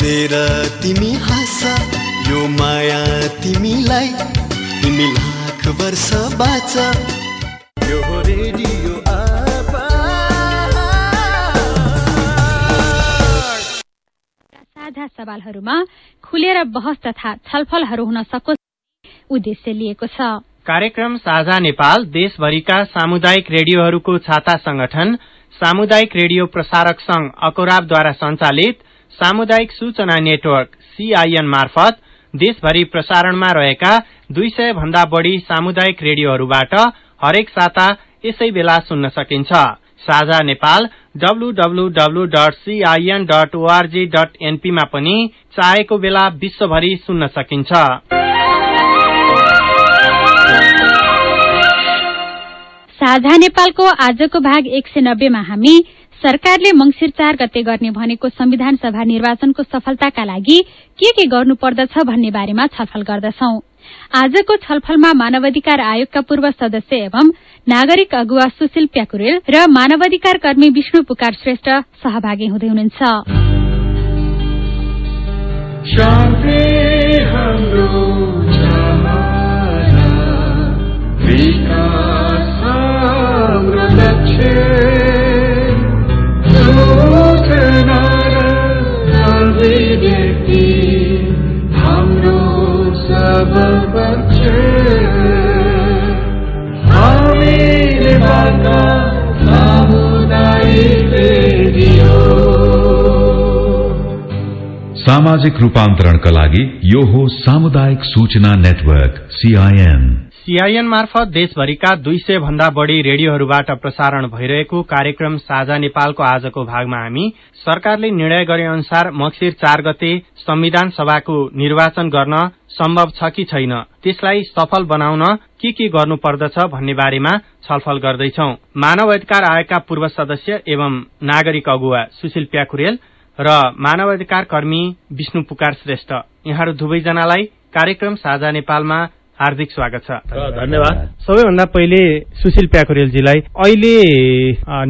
बसेर तिमी हाँस यो माया तिमीलाई तिमी लाख वर्ष बाँच। यो रेडियो साझा सवालहरूमा खुलेर बहस तथा छलफलहरू हुन सकोस् उद्देश्य लिएको छ। कार्यक्रम साझा नेपाल देशभरिका सामुदायिक रेडियोहरूको छाता संगठन सामुदायिक रेडियो प्रसारक संघ अकोराबद्वारा सञ्चालित सामुदायिक सूचना नेटवर्क सीआईएन मार्फत देशभरि प्रसारणमा रहेका दुई सय भन्दा बढ़ी सामुदायिक रेडियोहरूबाट हरेक साता यसै बेला सुन्न सकिन्छ। Sajha Nepal WWW dot CIN dot ORG dot एनपीमा पनि चाहेको बेला विश्वभरि सुन्न सकिन्छ। साझा नेपालको आजको भाग एक सय नब्बेमा हामी सरकारले मंगिर चार गते गर्ने भनेको संविधान सभा निर्वाचनको सफलताका लागि के के गर्नुपर्दछ भन्ने बारेमा छलफल गर्दछौ। आजको छलफलमा मानवाधिकार आयोगका पूर्व सदस्य एवं नागरिक अगुवा सुशील प्याकुरेल र मानवाधिकार कर्मी विष्णु पुकार श्रेष्ठ सहभागी हुँदै हुनुहुन्छ। सामाजिक रूपान्तरणका लागि यो हो सामुदायिक सूचना नेटवर्क सीआईएन सीआईएन मार्फत देशभरिका दुई सय भन्दा बढ़ी रेडियोहरूबाट प्रसारण भइरहेको कार्यक्रम साझा नेपालको आजको भागमा हामी। सरकारले निर्णय गरे अनुसार मक्सिर चार गते संविधान सभाको निर्वाचन गर्न सम्भव छ कि छैन? त्यसलाई सफल बनाउन के के गर्नुपर्दछ भन्ने बारेमा छलफल गर्दैछौ। मानव अधिकार आयोगका पूर्व सदस्य एवं नागरिक अगुवा सुशील प्याकुरेल र मानव अधिकार कर्मी विष्णु पुकार श्रेष्ठ। यहाँहरू दुवैजनालाई कार्यक्रम साझा नेपालमा हार्दिक स्वागत छ। धन्यवाद। सबैभन्दा पहिले सुशील प्याकुरेलजीलाई अहिले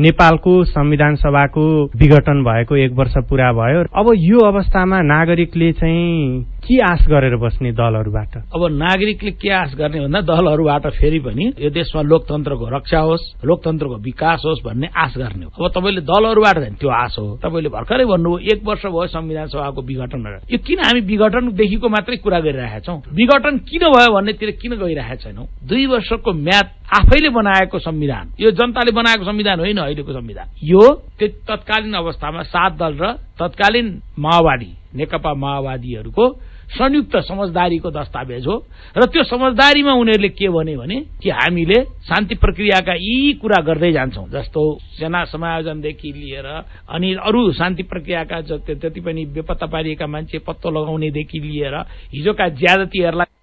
नेपालको संविधान सभाको विघटन भएको एक वर्ष पूरा भयो। अब यो अवस्थामा नागरिकले चाहिँ के आश गरेर बस्ने दलहरूबाट? अब नागरिकले के आश गर्ने भन्दा दलहरूबाट फेरि पनि यो देशमा लोकतन्त्रको रक्षा होस् लोकतन्त्रको विकास होस् भन्ने आश गर्ने हो। अब तपाईँले दलहरूबाट त्यो आश हो। तपाईँले भर्खरै भन्नुभयो एक वर्ष भयो संविधान सभाको विघटन यो किन हामी विघटनदेखिको मात्रै कुरा गरिरहेका छौँ? विघटन किन भयो भन्नेतिर किन गइरहेका छैनौँ? दुई वर्षको म्याद आफैले बनाएको संविधान। यो जनताले बनाएको संविधान होइन अहिलेको संविधान। यो तत्कालीन अवस्थामा सात दल र तत्कालीन माओवादी नेकपा माओवादीहरूको संयुक्त समझदारीको दस्तावेज हो। र त्यो समझदारीमा उनीहरूले के भने भने कि हामीले शान्ति प्रक्रियाका यी कुरा गर्दै जान्छौं। जस्तो सेना समायोजनदेखि लिएर अनि अरू शान्ति प्रक्रियाका जति पनि बेपत्ता पारिएका मान्छे पत्तो लगाउनेदेखि लिएर हिजोका ज्यादतीहरूलाई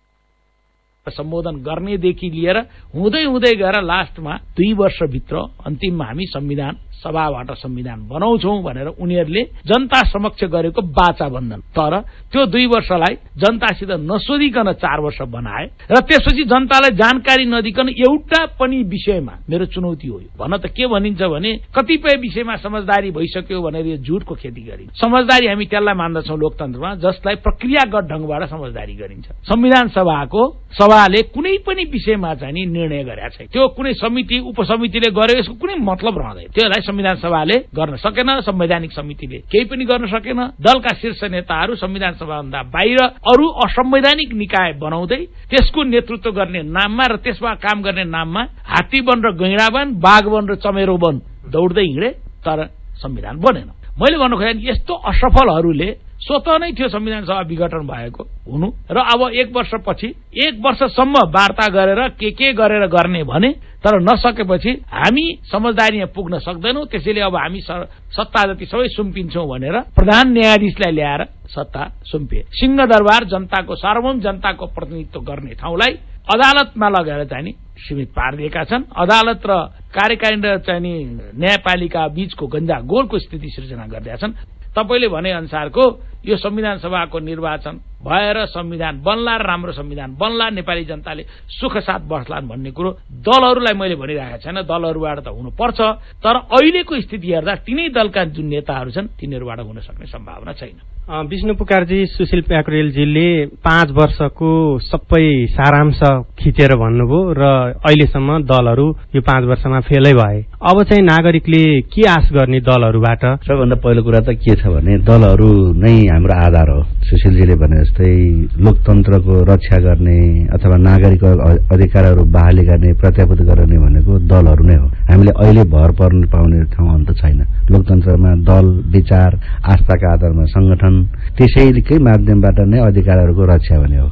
सम्बोधन गर्नेदेखि लिएर हुँदै हुँदै गएर लास्टमा दुई वर्षभित्र अन्तिममा हामी संविधान सभाबाट संविधान बनाउँछौ भनेर उनीहरूले जनता समक्ष गरेको बाचा बन्धन। तर त्यो दुई वर्षलाई जनतासित नसोधिकन चार वर्ष बनाए र त्यसपछि जनतालाई जानकारी नदिकन एउटा पनि विषयमा मेरो चुनौती हो। भन त के भनिन्छ भने कतिपय विषयमा समझदारी भइसक्यो भनेर यो झुटको खेती गरिन्छ। समझदारी हामी त्यसलाई मान्दछौँ लोकतन्त्रमा जसलाई प्रक्रियागत ढंगबाट समझदारी गरिन्छ। संविधान सभाको सभाले कुनै पनि विषयमा चाहिँ निर्णय गरेका छैन। त्यो कुनै समिति उपसमितिले गर्यो यसको कुनै मतलब रहँदैन। त्यसलाई संविधान सभाले गर्न सकेन संवैधानिक समितिले केही पनि गर्न सकेन। दलका शीर्ष नेताहरू संविधान सभाभन्दा बाहिर अरू असंवैधानिक निकाय बनाउँदै त्यसको नेतृत्व गर्ने नाममा र त्यसमा काम गर्ने नाममा हात्ती वन र गैँडा वन बाघ वन र चमेरो वन दौड्दै हिँडे तर संविधान बनेन। मैले भन्नु खोजेँ यस्तो असफलहरूले स्वत नै थियो संविधान सभा विघटन भएको हुनु। र अब एक वर्षपछि एक वर्षसम्म वार्ता गरेर के के गरेर गर्ने भने तर नसकेपछि हामी समझदारीमा पुग्न सक्दैनौँ। त्यसैले अब हामी सत्ता जति सबै सुम्पिन्छौँ भनेर प्रधान न्यायाधीशलाई ल्याएर सत्ता सुम्पिए। सिंहदरबार जनताको सार्वभौम जनताको प्रतिनिधित्व गर्ने ठाउँलाई अदालतमा लगेर चाहिँ सीमित पारिदिएका छन्। अदालत र कार्यकारिणी र चाहिँ न्यायपालिका बीचको गन्जागोलको स्थिति सृजना गरिदिएका छन्। तपाईँले भने अनुसारको यो संविधान सभाको निर्वाचन भएर संविधान बन्ला र राम्रो संविधान बन्ला नेपाली जनताले सुख साथ बस्लान् भन्ने कुरो दलहरूलाई मैले भनिरहेको छैन। दलहरूबाट त हुनुपर्छ। तर अहिलेको स्थिति हेर्दा तिनै दलका जुन नेताहरू छन् तिनीहरूबाट हुन सक्ने सम्भावना छैन। विष्णु पुकारजी सुशील प्याकुरेलजीले पाँच वर्षको सबै सारांश खिचेर भन्नुभयो र अहिलेसम्म दलहरू यो पाँच वर्षमा फेलै भए। अब चाहिँ नागरिकले के आश गर्ने दलहरूबाट? सबभन्दा पहिलो कुरा त के छ भने दलहरू नै हाम्रो आधार हो। सुशीलजीले भने जस्तै लोकतन्त्रको रक्षा गर्ने अथवा नागरिकको अधिकारहरू बहाली गर्ने प्रत्याभूत गर्ने भनेको दलहरू नै हो। हामीले अहिले भर पर्न पाउने ठाउँ अन्त छैन। लोकतन्त्रमा दल विचार आस्थाका आधारमा संगठन त्यसैकै माध्यमबाट नै अधिकारहरूको रक्षा भने हो।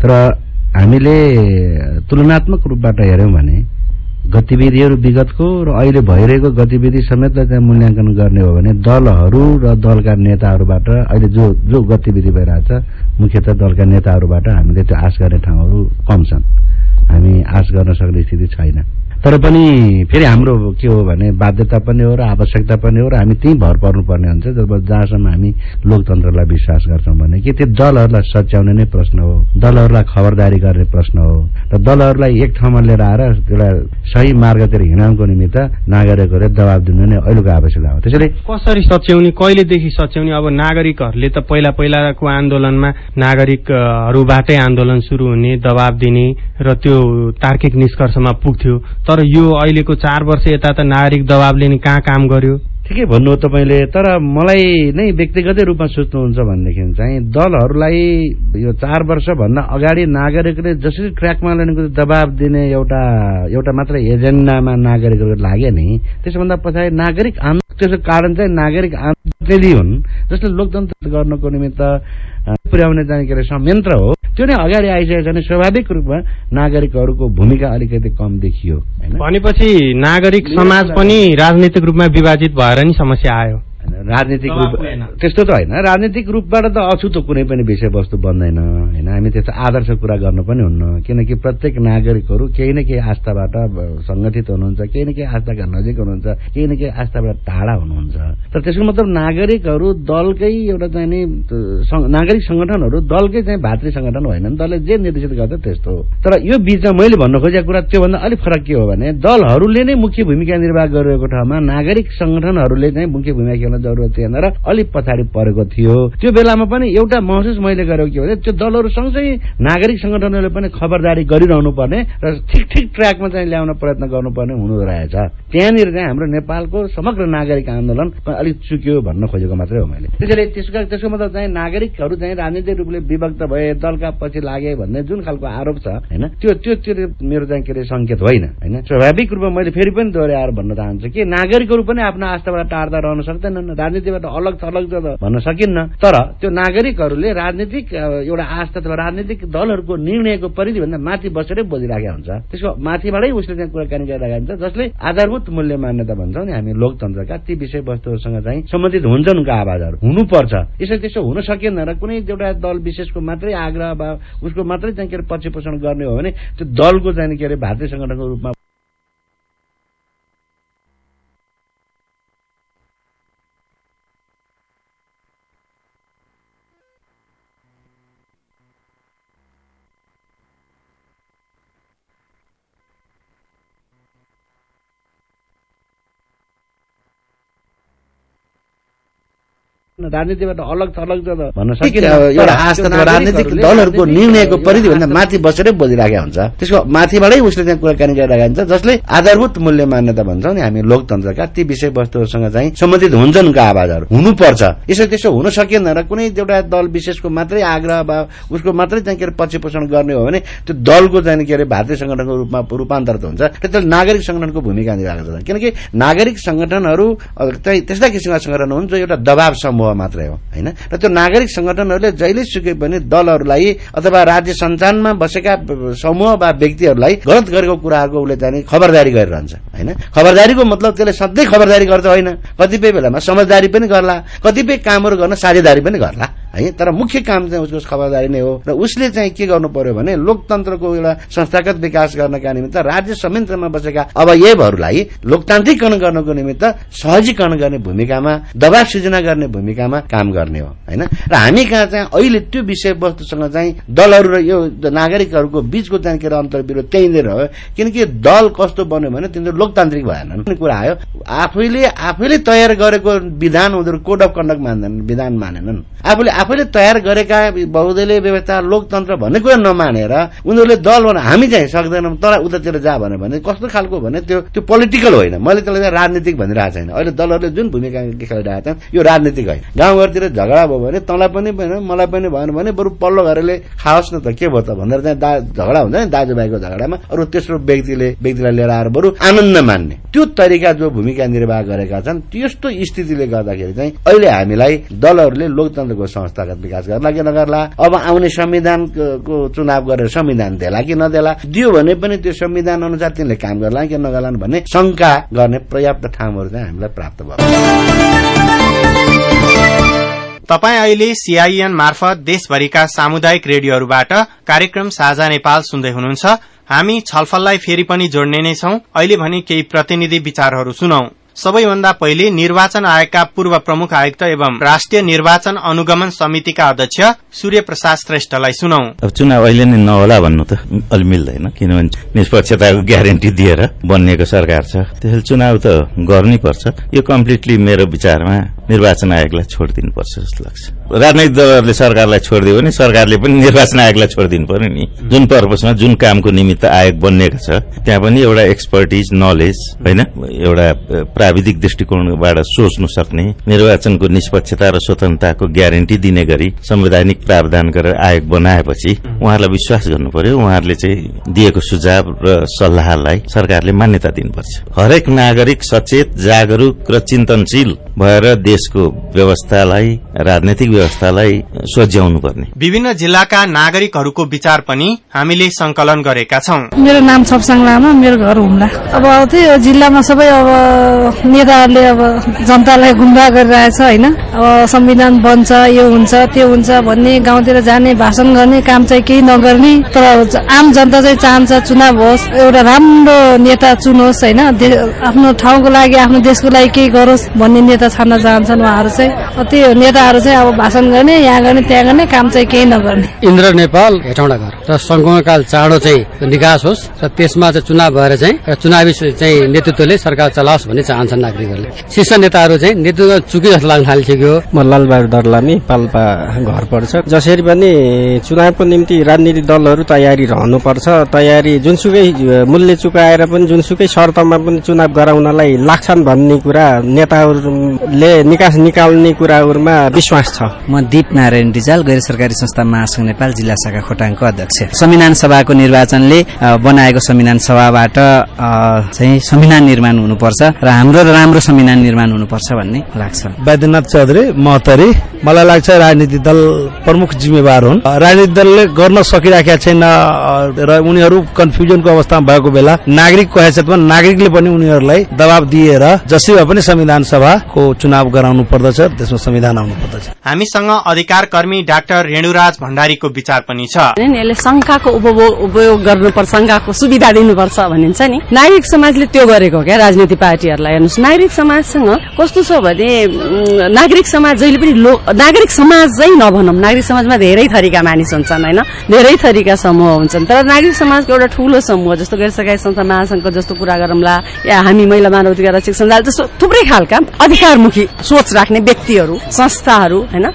तर हामीले तुलनात्मक रूपबाट हेऱ्यौँ भने गतिविधिहरू विगतको र अहिले भइरहेको गतिविधि समेतलाई त्यहाँ मूल्याङ्कन गर्ने हो भने दलहरू र दलका नेताहरूबाट अहिले जो जो गतिविधि भइरहेछ मुख्यत दलका नेताहरूबाट हामीले त्यो आश गर्ने ठाउँहरू कम छन्। हामी आश गर्न सक्ने स्थिति छैन। तर पनि फेरि हाम्रो के हो भने बाध्यता पनि हो र आवश्यकता पनि हो र हामी त्यहीँ भर पर्नुपर्ने हुन्छ जब जहाँसम्म हामी लोकतन्त्रलाई विश्वास गर्छौँ भने। कि त्यो दलहरूलाई सच्याउने नै प्रश्न हो दलहरूलाई खबरदारी गर्ने प्रश्न हो। र दलहरूलाई एक ठाउँमा लिएर आएर एउटा सही मार्गतिर हिँडाउनको निमित्त नागरिकहरूले दबाब दिनु नै अहिलेको आवश्यकता हो। त्यसैले कसरी सच्याउने कहिलेदेखि सच्याउने? अब नागरिकहरूले त पहिला पहिलाको आन्दोलनमा नागरिकहरूबाटै आन्दोलन सुरु हुने दबाब दिने र त्यो तार्किक निष्कर्षमा पुग्थ्यो। यो अहिलेको चार वर्ष यता त नागरिक दबावले नि कहाँ काम गर्यो? ठिकै भन्नु तपाईँले तर मलाई नै व्यक्तिगतै रूपमा सोच्नुहुन्छ भनेदेखि चाहिँ दलहरूलाई यो चार वर्षभन्दा अगाडि नागरिकले जसरी ट्र्याकमा ल्याउनेको दबाब दिने एउटा एउटा मात्र एजेन्डामा नागरिकहरू लाग्यो नि त्यसभन्दा पछाडि नागरिक आन्दोलन त्यसको कारण चाहिँ नागरिक आन्दोलन हुन् जसले लोकतन्त्र गर्नको निमित्त पुर्याउने चाहिँ के अरे संयन्त्र हो। त्यो नै अगाडि आइसकेको छ भने स्वाभाविक रूपमा नागरिकहरूको भूमिका अलिकति कम देखियो भनेपछि नागरिक समाज पनि राजनीतिक रूपमा विभाजित भएर नि समस्या आयो। राजनीतिक रूप त्यस्तो त होइन। राजनीतिक रूपबाट त अछुतो कुनै पनि विषयवस्तु बन्दैन होइन। हामी त्यस्तो आदर्श कुरा गर्नु पनि हुन्न किनकि प्रत्येक नागरिकहरू केही न केही आस्थाबाट सङ्गठित हुनुहुन्छ केही न केही आस्थाका नजिक हुनुहुन्छ केही न केही आस्थाबाट टाढा हुनुहुन्छ। तर त्यसको मतलब नागरिकहरू दलकै एउटा चाहिँ नि नागरिक सङ्गठनहरू दलकै चाहिँ भातृ सङ्गठन होइन दलले जे निर्देशित गर्छ त्यस्तो हो। तर यो बिचमा मैले भन्न खोजेको कुरा त्योभन्दा अलिक फरक के हो भने दलहरूले नै मुख्य भूमिका निर्वाह गरिरहेको ठाउँमा नागरिक सङ्गठनहरूले चाहिँ मुख्य भूमिका जरुरत थिएन र अलिक पछाडि परेको थियो। त्यो बेलामा पनि एउटा महसुस मैले गरेको के भने त्यो दलहरू सँगसँगै नागरिक संगठनहरूले पनि खबरदारी गरिरहनु पर्ने र ठिक ठिक ट्र्याकमा चाहिँ ल्याउन प्रयत्न गर्नुपर्ने हुनु रहेछ। त्यहाँनिर चाहिँ हाम्रो नेपालको समग्र नागरिक आन्दोलन अलिक चुक्यो भन्न खोजेको मात्रै हो मैले। त्यसैले त्यसको त्यसको मतलब चाहिँ नागरिकहरू चाहिँ राजनीतिक रूपले विभक्त भए दलका पछि लागे भन्ने जुन खालको आरोप छ होइन त्यो त्यो त्यो मेरो चाहिँ के अरे सङ्केत होइन होइन। स्वाभाविक रूपमा मैले फेरि पनि दोहोऱ्याएर भन्न चाहन्छु कि नागरिकहरू पनि आफ्नो आस्थाबाट टाढ्दा रहन सक्दैनन्। राजनीतिबाट अलग थलग भन्न सकिन्न। तर त्यो नागरिकहरूले राजनीतिक एउटा आस्था अथवा राजनीतिक दलहरूको निर्णयको परिधिभन्दा माथि बसेरै बोलिराखेका हुन्छ। त्यसको माथिबाटै उसले त्यहाँ कुराकानी गरिरहेको हुन्छ जसले आधारभूत मूल्य मान्यता भन्छौँ नि हामी लोकतन्त्रका। ती विषयवस्तुहरूसँग चाहिँ सम्बन्धित हुन्छन् उनका आवाजहरू। हुनुपर्छ। यसरी त्यसो हुन सकिएन र कुनै एउटा दल विशेषको मात्रै आग्रह वा उसको मात्रै चाहिँ के अरे पछि पोषण गर्ने हो भने त्यो दलको चाहिँ के अरे भारतीय संगठनको रूपमा राजनीतिबाट अलग थलग भन्न सकिन्छ एउटा राजनीतिक दलहरूको निर्णयको परिधिभन्दा माथि बसेरै बोलिरहेका हुन्छ। त्यसको माथिबाटै उसले त्यहाँ कुराकानी गरिरहेका हुन्छ जसले आधारभूत मूल्य मान्यता भन्छौँ नि हामी लोकतन्त्रका ती विषयवस्तुहरूसँग चाहिँ सम्बन्धित हुन्छन् उनका आवाजहरू। हुनुपर्छ। यसो त्यसो हुन सकिएन र कुनै एउटा दल विशेषको मात्रै आग्रह वा उसको मात्रै चाहिँ के अरे पछि पोषण गर्ने हो भने त्यो दलको चाहिँ के अरे भारतीय संगठनको रूपमा रूपान्तर हुन्छ त्यसले नागरिक संगठनको भूमिका निर्वाह गर्छ किनकि नागरिक संगठनहरू चाहिँ त्यस्ता किसिमका संगठन हुन् जो एउटा दबाव समूह मात्रै हो होइन? र त्यो नागरिक संगठनहरूले जहिले सुके पनि दलहरूलाई अथवा राज्य सञ्चालनमा बसेका समूह वा व्यक्तिहरूलाई गलत गरेको कुराहरूको उसले चाहिँ खबरदारी गरिरहन्छ होइन? खबरदारीको मतलब त्यसले सधैँ खबरदारी गर्छ होइन? कतिपय बेलामा समझदारी पनि गर्ला कतिपय कामहरू गर्न साझेदारी पनि गर्ला। है? तर मुख्य काम चाहिँ उसको खबरदारी नै हो र उसले चाहिँ के गर्नु पर्यो भने लोकतन्त्रको एउटा संस्थागत विकास गर्नका निमित्त राज्य संयन्त्रमा बसेका अवयवहरूलाई लोकतान्त्रिकरण गर्नको निमित्त सहजीकरण गर्ने भूमिकामा दबाव सृजना गर्ने भूमिकामा काम गर्ने हो होइन? र हामी कहाँ चाहिँ अहिले त्यो विषयवस्तुसँग चाहिँ दलहरू र यो नागरिकहरूको बीचको चाहिँ के अरे अन्तर्विरोध त्यहीँनिर हो। किनकि दल कस्तो बन्यो भने तिनीहरू लोकतान्त्रिक भएनन् कुरा आयो। आफैले आफैले तयार गरेको विधान उनीहरू कोड अफ कन्डक्ट मान्दैनन् विधान मानेनन्। आफूले आफैले तयार गरेका बहुदलीय व्यवस्था लोकतन्त्र भन्ने कुरा नमानेर उनीहरूले दल भन हामी चाहिँ सक्दैनौँ तर उतातिर जा भन्यो भने कस्तो खालको भने त्यो त्यो पोलिटिकल होइन। मैले त्यसलाई राजनीतिक भनिरहेको छैन। अहिले दलहरूले जुन भूमिका खेलिरहेका छन् यो राजनीतिक होइन। गाउँघरतिर झगडा भयो भने तँलाई पनि भएन मलाई पनि भएन भने बरु पल्लो घरले खाओस् न त के भयो त भनेर चाहिँ झगडा हुन्छ नि दाजुभाइको झगडामा। अरू तेस्रो व्यक्तिले व्यक्तिलाई लिएर आएर बरु आनन्द मान्ने। त्यो तरिका जो भूमिका निर्वाह गरेका छन् त्यस्तो स्थितिले गर्दाखेरि चाहिँ अहिले हामीलाई दलहरूले लोकतन्त्रको संस्थागत विकास गर्ला कि नगर्ला। अब आउने संविधानको चुनाव गरेर संविधान देला कि नदेला दियो भने पनि त्यो संविधान अनुसार तिनले काम गर्ला कि नगर्लान् भन्ने शंका गर्ने पर्याप्त ठाउँहरू चाहिँ हामीलाई प्राप्त भयो। तपाईँ अहिले सीआईएन मार्फत देशभरिका सामुदायिक रेडियोहरूबाट कार्यक्रम साझा नेपाल सुन्दै हुनुहुन्छ। हामी छलफललाई फेरि पनि जोड्ने नै छौं। अहिले भने केही प्रतिनिधि विचारहरू सुनौ। सबैभन्दा पहिले निर्वाचन आयोगका पूर्व प्रमुख आयुक्त एवं राष्ट्रिय निर्वाचन अनुगमन समितिका अध्यक्ष सूर्य प्रसाद श्रेष्ठलाई सुनौ अब चुनाव अहिले नै नहोला भन्नु त अलि मिल्दैन किनभने निष्पक्षताको ग्यारेन्टी दिएर बनिएको सरकार छ। त्यसैले चुनाव त गर्नै पर्छ। यो कम्प्लिटली मेरो विचारमा निर्वाचन आयोगलाई छोडिदिनुपर्छ जस्तो लाग्छ। राजनैतिक दलहरूले सरकारलाई छोडिदियो भने सरकारले पनि निर्वाचन आयोगलाई छोडिदिनु पर्यो नि। जुन पर्पजमा जुन कामको निमित्त आयोग बनिएको छ त्यहाँ पनि एउटा एक्सपर्टिज नलेज होइन? एउटा प्राविधिक दृष्टिकोणबाट सोच्नु सक्ने निर्वाचनको निष्पक्षता र स्वतन्त्रताको ग्यारेन्टी दिने गरी संवैधानिक प्रावधान गरेर आयोग बनाएपछि उहाँहरूलाई विश्वास गर्नु पर्यो उहाँहरूले चाहिँ दिएको सुझाव र सल्लाहलाई सरकारले मान्यता दिनुपर्छ। हरेक नागरिक सचेत जागरूक र चिन्तनशील भएर देशको व्यवस्थालाई राजनैतिक व्यवस्थालाई सोझ्याउनु पर्ने विभिन्न जिल्लाका नागरिकहरूको विचार पनि हामीले संकलन गरेका छौं। मेरो नाम छपसाङ लामा मेरो घर हुम्ला। अब त्यो जिल्लामा सबै अब नेताहरूले अब जनतालाई गुम्बा गरिरहेछ होइन? अब संविधान बन्छ यो हुन्छ त्यो हुन्छ भन्ने गाउँतिर जाने भाषण गर्ने काम चाहिँ केही नगर्ने। तर आम जनता चाहिँ चाहन्छ चुनाव होस् एउटा राम्रो नेता चुनोस् होइन? आफ्नो ठाउँको लागि आफ्नो देशको लागि केही गरोस् भन्ने नेता छान्न चाहन्छन् उहाँहरू चाहिँ। त्यो नेताहरू चाहिँ अब भाषण गर्ने यहाँ गर्ने त्यहाँ गर्ने काम चाहिँ केही नगर्ने। इन्द्र नेपाल हेटौँडा घर र संगमकाल चाँडो चाहिँ निकास होस् र त्यसमा चाहिँ चुनाव भएर चाहिँ चुनावी चाहिँ नेतृत्वले सरकार चलाओस् भन्ने चाहन्छन् नागरिकहरूले। शीर्ष नेताहरू चाहिँ नेतृत्व चुकी जस्तो लाग्न थालिसक्यो। म लालबहादुर दर्लामी पाल्पा घर पर्छ। जसरी पनि चुनावको निम्ति राजनीतिक दलहरू तयारी रहनुपर्छ। तयारी जुनसुकै मूल्य चुकाएर पनि जुनसुकै शर्तमा पनि चुनाव गराउनलाई लाग्छन् भन्ने कुरा नेताहरूले निकास निकाल्ने कुराहरूमा विश्वास छ। म दीप नारायण रिजाल गैर सरकारी संस्था महासंघ नेपाल जिल्ला शाखा खोटाङको अध्यक्ष। संविधान सभाको निर्वाचनले बनाएको संविधान सभाबाट चाहिँ संविधान निर्माण हुनुपर्छ। र हाम्रो राम्रो संविधान निर्माण हुनुपर्छ भन्ने लाग्छ। वैद्यनाथ चौधरी महतरी मलाई लाग्छ राजनीतिक दल प्रमुख जिम्मेवार हुन्। राजनीतिक दलले गर्न सकिराखेका छैन र उनीहरू कन्फ्युजनको अवस्थामा भएको बेला नागरिकको हैसियतमा नागरिकले पनि उनीहरूलाई दबाब दिएर जसै भए पनि संविधान सभाको चुनाव गराउनु पर्दछ त्यसमा संविधान आउनु पर्दछ। हामीसँग अधिकार कर्मी डाक्टर रेणुराज भण्डारीको विचार पनि छ। यसले शङ्काको उपभोग उपयोग गर्नुपर्छ शङ्काको सुविधा दिनुपर्छ भनिन्छ नि। नागरिक समाजले त्यो गरेको क्या राजनीति पार्टीहरूलाई नागरिक समाजसँग कस्तो छ भने नागरिक समाज जहिले पनि लो नागरिक समाजै नभनौँ। नागरिक समाजमा धेरै थरीका मानिस हुन्छन् होइन? धेरै थरीका समूह हुन्छन्। तर नागरिक समाजको एउटा ठूलो समूह जस्तो गैर सरकारी संस्था महासंघको जस्तो कुरा गरौँला या हामी महिला मानव अधिकार रक्षक सञ्जाल जस्तो थुप्रै खालका अधिकारमुखी सोच राख्ने व्यक्तिहरू संस्थाहरू होइन?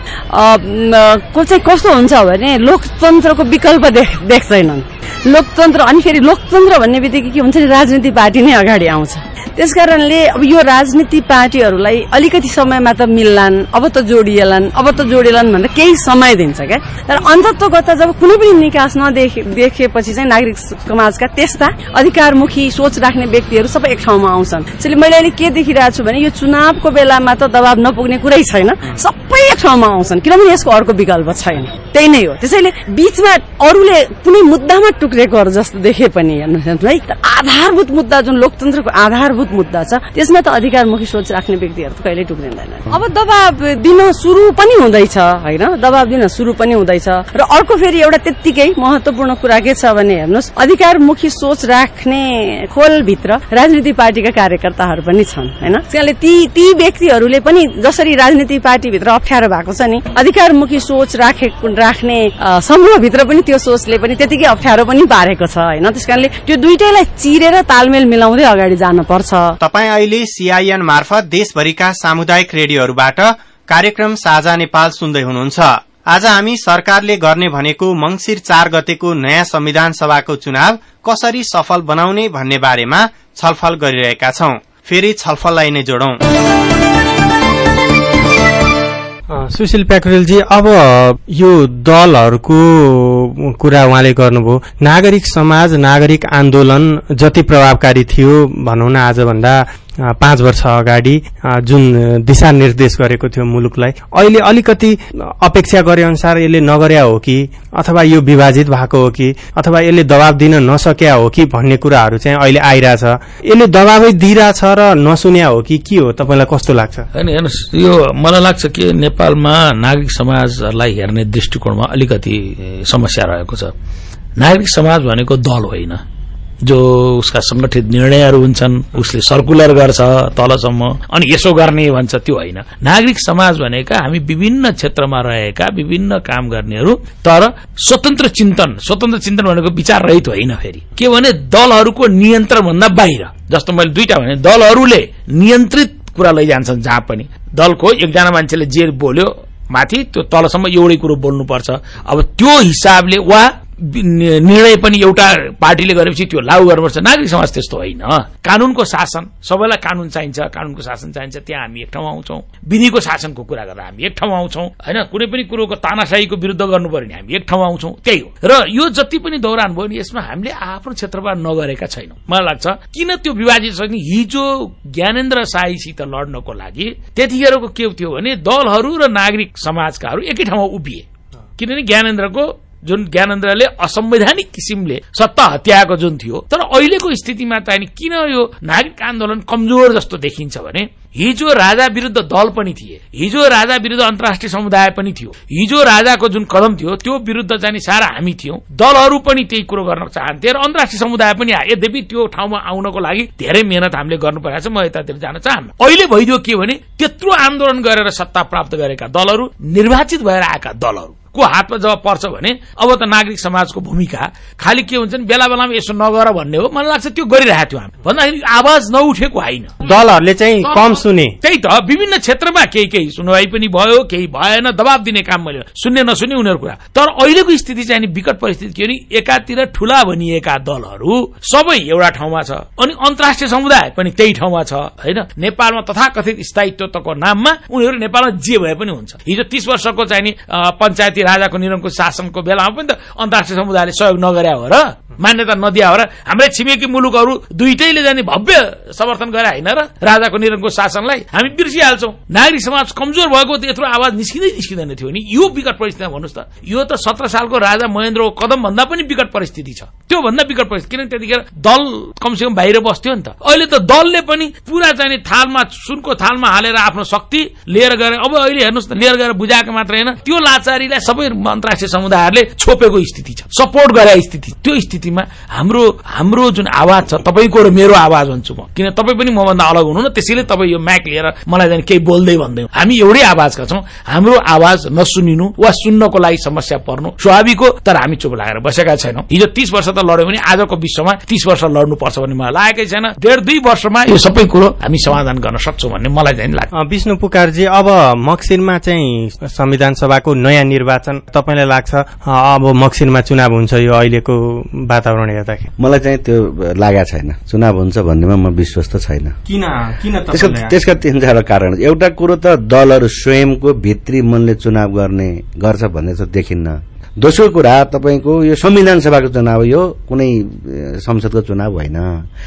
को चाहिँ कस्तो हुन्छ भने लोकतन्त्रको विकल्प देख- देख्दैनन्। लोकतन्त्र अनि फेरि लोकतन्त्र भन्ने बित्तिकै के हुन्छ नि राजनीति पार्टी नै अगाडि आउँछ। त्यसकारणले अब यो राजनीति पार्टीहरूलाई अलिकति समयमा त मिल्लान् अब त जोडिएलान् अब त जोडिएलान् भनेर केही समय दिन्छ क्या? तर अन्तत्वगत जब कुनै पनि निकास नदेखे देखेपछि चाहिँ नागरिक समाजका त्यस्ता अधिकारमुखी सोच राख्ने व्यक्तिहरू सबै एक ठाउँमा आउँछन्। त्यसैले मैले अहिले के देखिरहेको छु भने यो चुनावको बेलामा त दबाब नपुग्ने कुरै छैन। सबै एक ठाउँमा आउँछन् किनभने यसको अर्को विकल्प छैन। त्यही नै हो। त्यसैले बीचमा अरूले कुनै मुद्दामा टुक्रेकोहरू जस्तो देखे पनि हेर्नुहोस् है आधारभूत मुद्दा जुन लोकतन्त्रको आधारभूत मुद्दा छ त्यसमा त अधिकारमुखी सोच राख्ने व्यक्तिहरू त कहिल्यै टुक्रिँदैन अब दबाब दिन सुरु पनि हुँदैछ होइन? दबाब दिन सुरु पनि हुँदैछ। र अर्को फेरि एउटा त्यत्तिकै महत्वपूर्ण कुरा के छ भने हेर्नुहोस् अधिकारमुखी सोच राख्ने खोलभित्र राजनीतिक पार्टीका कार्यकर्ताहरू पनि छन् होइन? त्यसले ती ती व्यक्तिहरूले पनि जसरी राजनीतिक पार्टीभित्र अप्ठ्यारो भएको छ नि अधिकारमुखी सोच राखे राख्ने समूहभित्र पनि त्यो सोचले पनि त्यतिकै अप्ठ्यारो पनि पारेको छ होइन? त्यस कारणले त्यो दुइटैलाई चिरेर तालमेल मिलाउँदै अगाडि जानुपर्छ। तपाईँ अहिले सीआईएन मार्फत देशभरिका सामुदायिक रेडियोहरूबाट कार्यक्रम साझा नेपाल सुन्दै हुनुहुन्छ। आज हामी सरकारले गर्ने भनेको मंगिर चार गतेको नयाँ संविधान सभाको चुनाव कसरी सफल बनाउने भन्ने बारेमा छलफल गरिरहेका छौं। फेरि छलफललाई नै जोडौं। सुशील प्याकुरेलजी अब यो दलहरूको कुरा उहाँले गर्नुभयो। नागरिक समाज नागरिक आन्दोलन जति प्रभावकारी थियो भनौँ न आजभन्दा पाँच वर्ष अगाडि जुन दिशा निर्देश गरेको थियो मुलुकलाई अहिले अलिकति अपेक्षा गरे अनुसार यसले नगर्या हो कि अथवा यो विभाजित भएको हो कि अथवा यसले दबाब दिन नसक्या हो कि भन्ने कुराहरू चाहिँ अहिले आइरहेछ। यसले दबाबै दिइरहेछ र नसुन्या हो कि के हो तपाईँलाई कस्तो लाग्छ? होइन हेर्नुहोस् यो मलाई लाग्छ कि नेपालमा नागरिक समाजलाई हेर्ने दृष्टिकोणमा अलिकति समस्या रहेको छ। नागरिक समाज भनेको दल होइन। जो उसका संगठित निर्णयहरू हुन्छन् उसले सर्कुलर गर्छ तलसम्म। अनि यसो गर्ने भन्छ त्यो होइन। नागरिक समाज भनेका हामी विभिन्न क्षेत्रमा रहेका विभिन्न काम गर्नेहरू तर स्वतन्त्र चिन्तन स्वतन्त्र चिन्तन भनेको विचार रहित होइन फेरि। के भने दलहरूको नियन्त्रण भन्दा बाहिर। जस्तो मैले दुईटा भने दलहरूले नियन्त्रित कुरा लैजान्छन् जहाँ पनि। दलको एकजना मान्छेले जे बोल्यो माथि त्यो तलसम्म एउटै कुरो बोल्नुपर्छ। अब त्यो हिसाबले वा निर्णय पनि एउटा पार्टीले गरेपछि त्यो लागू गर्नुपर्छ। नागरिक समाज त्यस्तो होइन। कानूनको शासन सबैलाई कानून चाहिन्छ कानूनको शासन चाहिन्छ। त्यहाँ हामी एक ठाउँ आउँछौँ। विधिको शासनको कुरा गरेर हामी एक ठाउँ आउँछौँ। होइन कुनै पनि कुरोको तानासाहीको विरुद्ध गर्नु पर्यो भने हामी एक ठाउँ आउँछौँ। त्यही हो। र यो जति पनि दौरान भयो नि यसमा हामीले आफ्नो क्षेत्रबाट नगरेका छैनौँ। मलाई लाग्छ किन त्यो विभाजित छ हिजो ज्ञानेन्द्र साईसित लड्नको लागि त्यतिखेरको के थियो भने दलहरू र नागरिक समाजकाहरू एकै ठाउँमा उभिए। किनभने ज्ञानेन्द्रको जुन ज्ञानेन्द्रले असंवैधानिक किसिमले सत्ता हत्याएको जुन थियो तर अहिलेको स्थितिमा चाहिँ किन यो नागरिक आन्दोलन कमजोर जस्तो देखिन्छ भने हिजो राजा विरुद्ध दल पनि थिए हिजो राजा विरुद्ध अन्तर्राष्ट्रिय समुदाय पनि थियो हिजो राजाको जुन कदम थियो त्यो विरुद्ध चाहिँ सारा हामी थियौं दलहरू पनि त्यही कुरो गर्न चाहन्थे र अन्तर्राष्ट्रिय समुदाय पनि यद्यपि त्यो ठाउँमा आउनको लागि धेरै मेहनत हामीले गर्नु परेको छ म यतातिर जान चाहन्न। अहिले भइदियो के भने त्यत्रो आन्दोलन गरेर सत्ता प्राप्त गरेका दलहरू निर्वाचित भएर आएका दलहरू। को हातमा जब पर्छ भने अब त नागरिक समाजको भूमिका खालि के हुन्छ बेला बेलामा यसो नगर भन्ने हो। मलाई लाग्छ त्यो गरिरहेको थियो हामी। भन्दाखेरि आवाज नउठेको होइन। दलहरूले चाहिँ कम सुने। त्यही त विभिन्न क्षेत्रमा केही केही सुनवाई पनि भयो केही भएन दबाब दिने काम मैले सुन्ने नसुन्ने उनीहरू कुरा। तर अहिलेको स्थिति चाहिँ विकट परिस्थिति के भने एकातिर ठूला भनिएका दलहरू सबै एउटा ठाउँमा छ। अनि अन्तर्राष्ट्रिय समुदाय पनि त्यही ठाउँमा छ होइन? नेपालमा तथाकथित स्थायित्वको नाममा उनीहरू नेपालमा जे भए पनि हुन्छ। हिजो तीस वर्षको चाहिँ नि राजाको निरङ्कुश शासनको बेलामा पनि त अन्तर्राष्ट्रिय समुदायले सहयोग नगरे हो र मान्यता नदिया हो र हाम्रै छिमेकी मुलुकहरू दुइटैले जाने भव्य समर्थन गरे होइन र राजाको निरङ्कुश शासनलाई हामी बिर्सिहाल्छौँ। नागरिक समाज कमजोर भएको त यत्रो आवाज निस्किँदै निस्किँदैन थियो नि। यो विकट परिस्थितिमा भन्नुहोस् त। यो त सत्र सालको राजा महेन्द्रको कदम भन्दा पनि विकट परिस्थिति छ। त्यो भन्दा विकट परिस्थिति किनभने त्यतिखेर दल कमसेकम बाहिर बस्थ्यो नि त। अहिले त दलले पनि पुरा चाहिँ थालमा सुनको थालमा हालेर आफ्नो शक्ति लिएर गएर अब अहिले हेर्नुहोस् न लिएर गएर बुझाएको मात्र होइन। त्यो लाचारीलाई सबै अन्तर्राष्ट्रिय समुदायहरूले छोपेको स्थिति छ। सपोर्ट गरे स्थिति। त्यो स्थितिमा हाम्रो हाम्रो जुन आवाज छ तपाईँको र मेरो आवाज भन्छु म। किन तपाईँ पनि मभन्दा अलग हुनु त्यसैले तपाईँ यो म्याक लिएर मलाई जाने केही बोल्दै भन्दै हामी एउटै आवाजका छौँ। हाम्रो आवाज नसुनिनु वा सुन्नको लागि समस्या पर्नु स्वाभाविक हो तर हामी चुप लागेर बसेका छैनौँ। हिजो तीस वर्ष त लड्यो भने आजको विश्वमा तीस वर्ष लड्नुपर्छ भन्ने मलाई लागेकै छैन। डेढ दुई वर्षमा यो सबै कुरो हामी समाधान गर्न सक्छौँ भन्ने मलाई चाहिँ लाग्छ। विष्णु पुकारजी अब मक्सिरमा चाहिँ संविधान सभाको नयाँ निर्वाचन निर्वाचन तपाईँलाई लाग्छ अब मक्सिनमा चुनाव हुन्छ यो अहिलेको वातावरण हेर्दाखेरि मलाई चाहिँ त्यो लागेको छैन। चुनाव हुन्छ भन्नेमा म विश्वस्त छैन। किन? किन त्यसका तिन चारवटा कारण। एउटा कुरो त दलहरू स्वयंको भित्री मनले चुनाव गर्ने गर्छ भन्ने चाहिँ देखिन्न। दोस्रो कुरा तपाईँको यो संविधान सभाको चुनाव यो कुनै संसदको चुनाव होइन।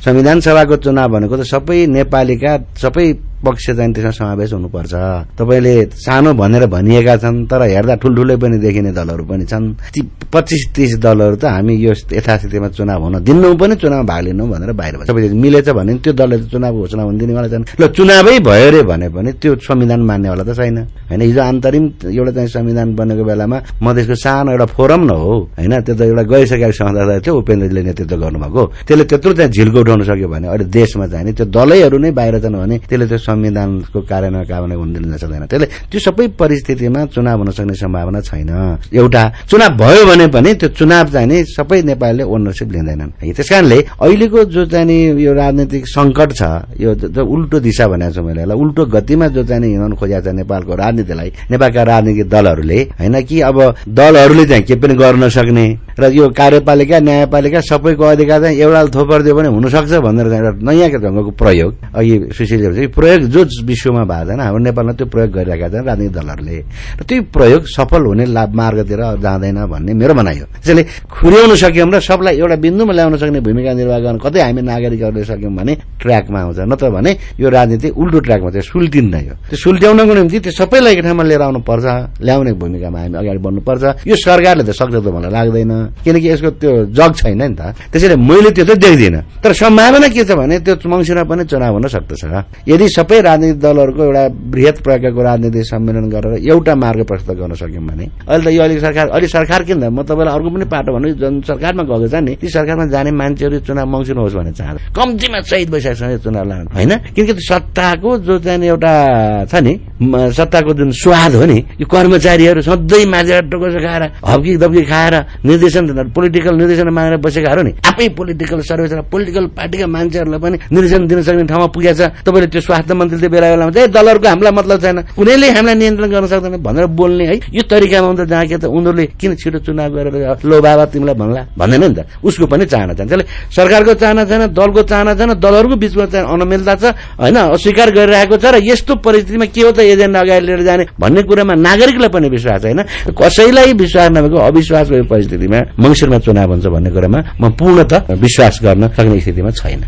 संविधान सभाको चुनाव भनेको त सबै नेपालीका सबै पक्ष चाहिँ त्यसमा समावेश हुनुपर्छ। तपाईँले सानो भनेर भनिएका छन् तर हेर्दा ठुल्ठुलै पनि देखिने दलहरू पनि छन्। ती पच्चिस तिस दलहरू त हामी यो यथास्थितिमा चुनाव हुन दिन्नौ पनि चुनावमा भाग लिनु भनेर बाहिर सबै मिलेछ भने त्यो दलले चुनाव घोषणा हुन दिनेवाला छैन। ल चुनावै भयो अरे भने पनि त्यो संविधान मान्नेवाला त छैन। होइन हिजो अन्तरिम एउटा चाहिँ संविधान बनेको बेलामा मधेसको सानो एउटा फोरम न हो होइन त्यो त एउटा गइसकेको संस्था थियो उपेन्द्रजीले नेतृत्व गर्नुभएको त्यसले त्यत्रो चाहिँ झिल्को उठाउन सक्यो भने अहिले देशमा चाहिँ त्यो दलैहरू नै बाहिर छन् भने त्यसले त्यो संविधानको कार्यान्वयन हुन दिन सक्दैन त्यसले त्यो सबै परिस्थितिमा चुनाव हुन सक्ने सम्भावना छैन। एउटा चुनाव भयो भने पनि त्यो चुनाव चाहिँ नि सबै नेपालीले ओनरसिप लिँदैनन्। त्यस कारणले अहिलेको जो चाहिँ नि यो राजनीतिक संकट छ यो उल्टो दिशा भनेको छु मैले यसलाई उल्टो गतिमा जो चाहिँ नि हिँड्नु खोजेको छ नेपालको राजनीतिलाई नेपालका राजनीतिक दलहरूले होइन कि अब दलहरूले चाहिँ के पनि गर्न सक्ने र यो कार्यपालिका न्यायपालिका सबैको अधिकार चाहिँ एउटा थोपरिदियो भने हुनसक्छ भनेर एउटा नयाँ ढङ्गको प्रयोग। अघि सुशील प्रयोग जो विश्वमा भएको छैन हाम्रो नेपालमा त्यो प्रयोग गरिरहेका छन् राजनीतिक दलहरूले। र त्यो प्रयोग सफल हुने लाभ मार्गतिर जाँदैन भन्ने मेरो भनाइ हो। त्यसैले खुर्याउन सक्यौँ र सबलाई एउटा बिन्दुमा ल्याउन सक्ने भूमिका निर्वाह गर्न कतै हामी नागरिकहरूले सक्यौँ भने ट्र्याकमा आउँछ नत्र भने यो राजनीति उल्टो ट्र्याकमा चाहिँ सुल्टिँदैन यो त्यो सुल्ट्याउनको निम्ति त्यो सबैलाई एक ठाउँमा लिएर आउनु पर्छ ल्याउने भूमिकामा हामी अगाडि बढ्नुपर्छ। यो सरकारले त सक्छ त मलाई लाग्दैन किनकि यसको त्यो जग छैन नि त। त्यसैले मैले त्यो चाहिँ देख्दिनँ। तर सम्भावना के छ भने त्यो मङ्सिरमा पनि चुनाव हुन सक्दछ। यदि सबै राजनीतिक दलहरूको एउटा वृहत प्रकारको राजनीतिक सम्मेलन गरेर एउटा मार्ग प्रस्तुत गर्न सक्यौँ भने अहिले त यो अलिक सरकार अहिले सरकार किन म तपाईँलाई अर्को पनि पाटो भन्नु जुन सरकारमा गएको छ नि ती सरकारमा जाने मान्छेहरू चुनाव मङ्सिर होस् भन्ने चाहन्छ। कम्तीमा शहीद भइसकेको छ चुनाव लानु होइन? किनकि सत्ताको जो चाहिँ एउटा छ नि सत्ताको जुन स्वाद हो नि यो कर्मचारीहरू सधैँ माझेर टोको खाएर हब्की दब्की खाएर निर्देशन पोलिटिकल निर्देशन मागेर बसेकाहरू नि आफै पोलिटिकल सर्भिस पोलिटिकल पार्टीका मान्छेहरूलाई पनि निर्देशन दिन सक्ने ठाउँमा पुगेछ। तपाईँले त्यो स्वास्थ्य मन्त्रीले बेला बेलामा चाहिँ दलहरूको हामीलाई मतलब छैन। कुनैले हामीलाई नियन्त्रण गर्न सक्दैन। भनेर बोल्ने है। यो तरिकामा हुन्छ जहाँ कि त उनीहरूले किन छिटो चुनाव गरेर लो बाबा तिमीलाई भन्ला? भन्दैन नि त। उसको पनि चाहना छैन। त्यसले सरकारको चाहना छैन दलको चाहना छैन दलहरूको बिचमा चाहिँ अनमिलता छ होइन अस्वीकार गरिरहेको छ र यस्तो परिस्थितिमा के हो त एजेन्डा अगाडि लिएर जाने भन्ने कुरामा नागरिकलाई पनि विश्वास छैन। कसैलाई विश्वास नभएको अविश्वास भएको परिस्थितिमा मङ्सिरमा चुनाव हुन्छ भन्ने कुरामा म पूर्णत विश्वास गर्न सक्ने स्थितिमा छैन।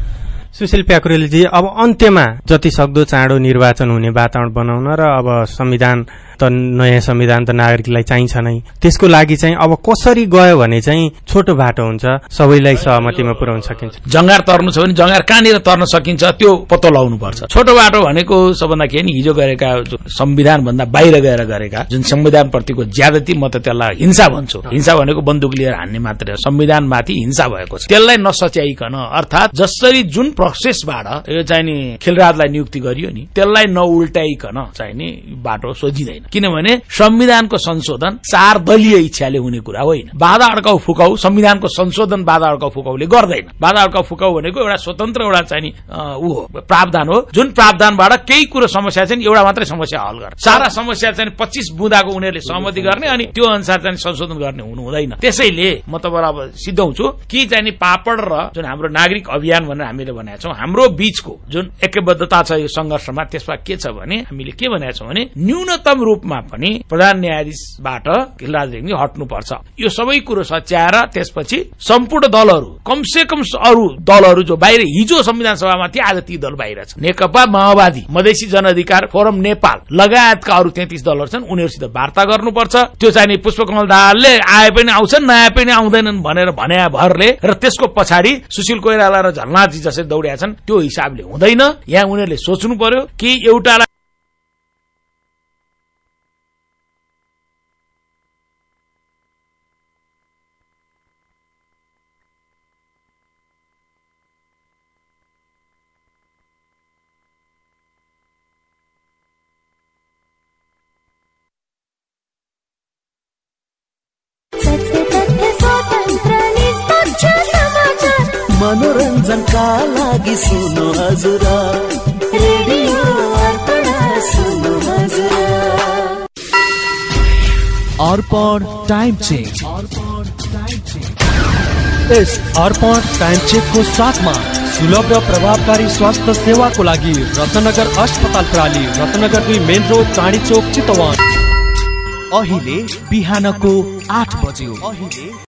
सुशील प्याकुरेलजी अब अन्त्यमा जति सक्दो चाँडो निर्वाचन हुने वातावरण बनाउन र अब संविधान त नयाँ संविधान त नागरिकलाई चाहिन्छ नै। त्यसको लागि चाहिँ अब कसरी गयो भने चाहिँ छोटो बाटो हुन्छ सबैलाई सहमतिमा पुर्याउन सकिन्छ। जङ्गार तर्नु छ भने जङ्गार कहाँनिर तर्न सकिन्छ त्यो पत्तो लगाउनु पर्छ छोटो बाटो भनेको सबभन्दा के हिजो गरेका संविधान भन्दा बाहिर गएर गरेका जुन संविधान प्रतिको ज्यादती म त त्यसलाई हिंसा भन्छु। हिंसा भनेको बन्दुक लिएर हान्ने मात्रै हो। संविधानमाथि हिंसा भएको छ। त्यसलाई नसच्याइकन अर्थात जसरी जुन प्रोसेसबाट यो चाहिँ खेलराजलाई नियुक्ति गरियो नि त्यसलाई नउल्टाइकन चाहिँ नि बाटो सोझिँदैन। किनभने संविधानको संशोधन चार दलीय इच्छाले हुने कुरा होइन। बाधा अड्काउ फुकाउ संविधानको संशोधन बाधा अड्काउ फुकाउले गर्दैन। बाधा अड्काउ फुकाउ भनेको एउटा स्वतन्त्र एउटा चाहिँ ऊ हो प्रावधान हो। जुन प्रावधानबाट केही कुरो समस्या चाहिँ एउटा मात्रै समस्या हल गर्ने। सारा समस्या चाहिँ पच्चिस बुँदाको उनीहरूले सहमति गर्ने अनि त्यो अनुसार चाहिँ संशोधन गर्ने हुनु हुँदैन त्यसैले म तपाईँलाई अब सिद्धाउँछु कि चाहिँ पापड र जुन हाम्रो नागरिक अभियान भनेर हामीले भनेका छौँ हाम्रो बीचको जुन एकबद्धता छ यो संघर्षमा त्यसमा के छ भने हामीले के भनेका छौँ भने न्यूनतम रूपमा पनि प्रधान न्यायाधीशबाट घिलराज रेग्मी हट्नुपर्छ। यो सबै कुरो सच्याएर त्यसपछि सम्पूर्ण दलहरू कमसे कम अरू दलहरू जो बाहिर हिजो संविधान सभामा थिए आज ती दल बाहिर छ नेकपा माओवादी मधेसी जनअधिकार फोरम नेपाल लगायतका अरू तेत्तिस दलहरू छन् उनीहरूसित वार्ता गर्नुपर्छ। त्यो चाहिँ पुष्पकमल दाहालले आए पनि आउँछन् नआए पनि आउँदैनन् भनेर भने भरले र त्यसको पछाडि सुशील कोइराला र झलनाथजी जसरी दौड्या छन् त्यो हिसाबले हुँदैन। यहाँ उनीहरूले सोच्नु पर्यो कि एउटालाई मनोरञ्जनका लागि सुन्नु हजुर अर्पण टाइम चेक यस अर्पण टाइम चेकको साथमा सुलभ र प्रभावकारी स्वास्थ्य सेवाको लागि रत्नगर अस्पताल प्राली रत्नगर दुई मेन रोड चाँडी चोक चितवन अहिले बिहानको आठ बज्यो अहिले